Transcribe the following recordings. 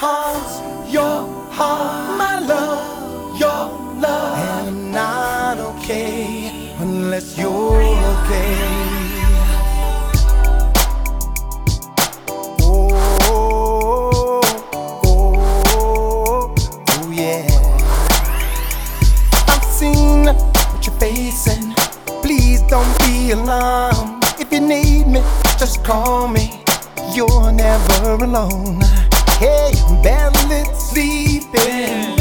heart's your heart, my love, your love. And I'm not okay unless you're okay. Oh, oh, oh, facing. Please don't be alarmed. If you need me, just call me. You're never alone. Hey, barely sleeping.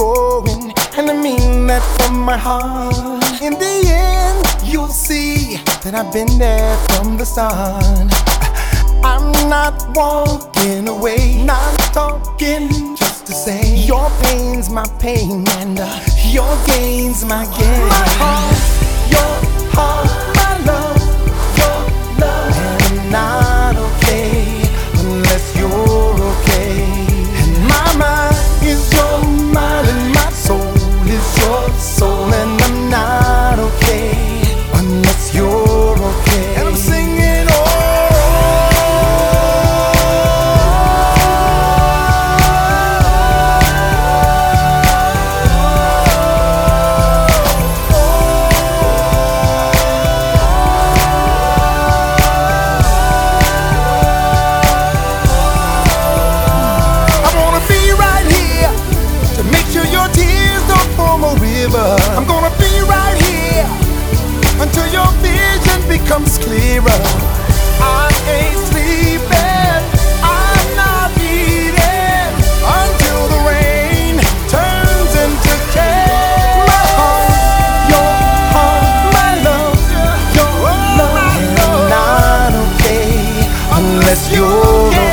going, and I mean that from my heart. In the end, you'll see that I've been there from the start. I'm not walking away, not talking just to say your pain's my pain and uh, your gain's my gain. My soul. Yes, you're